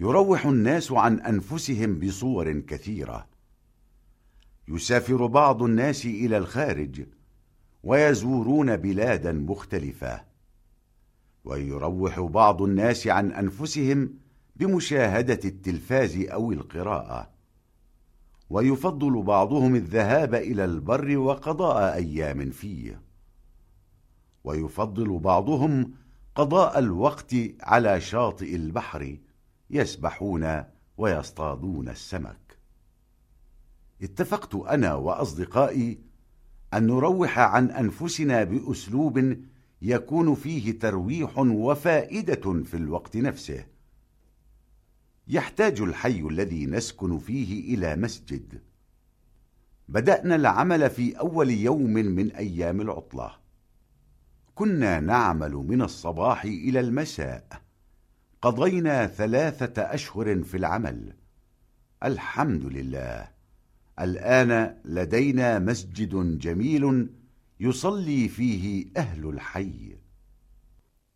يروح الناس عن أنفسهم بصور كثيرة. يسافر بعض الناس إلى الخارج ويزورون بلادا مختلفة. ويروح بعض الناس عن أنفسهم بمشاهدة التلفاز أو القراءة. ويفضل بعضهم الذهاب إلى البر وقضاء أيام فيه. ويفضل بعضهم قضاء الوقت على شاطئ البحر يسبحون ويصطادون السمك. اتفقت أنا وأصدقائي أن نروح عن أنفسنا بأسلوب يكون فيه ترويح وفائدة في الوقت نفسه. يحتاج الحي الذي نسكن فيه إلى مسجد. بدأنا العمل في أول يوم من أيام العطلة. كنا نعمل من الصباح إلى المساء. قضينا ثلاثة أشهر في العمل. الحمد لله. الآن لدينا مسجد جميل يصلي فيه أهل الحي.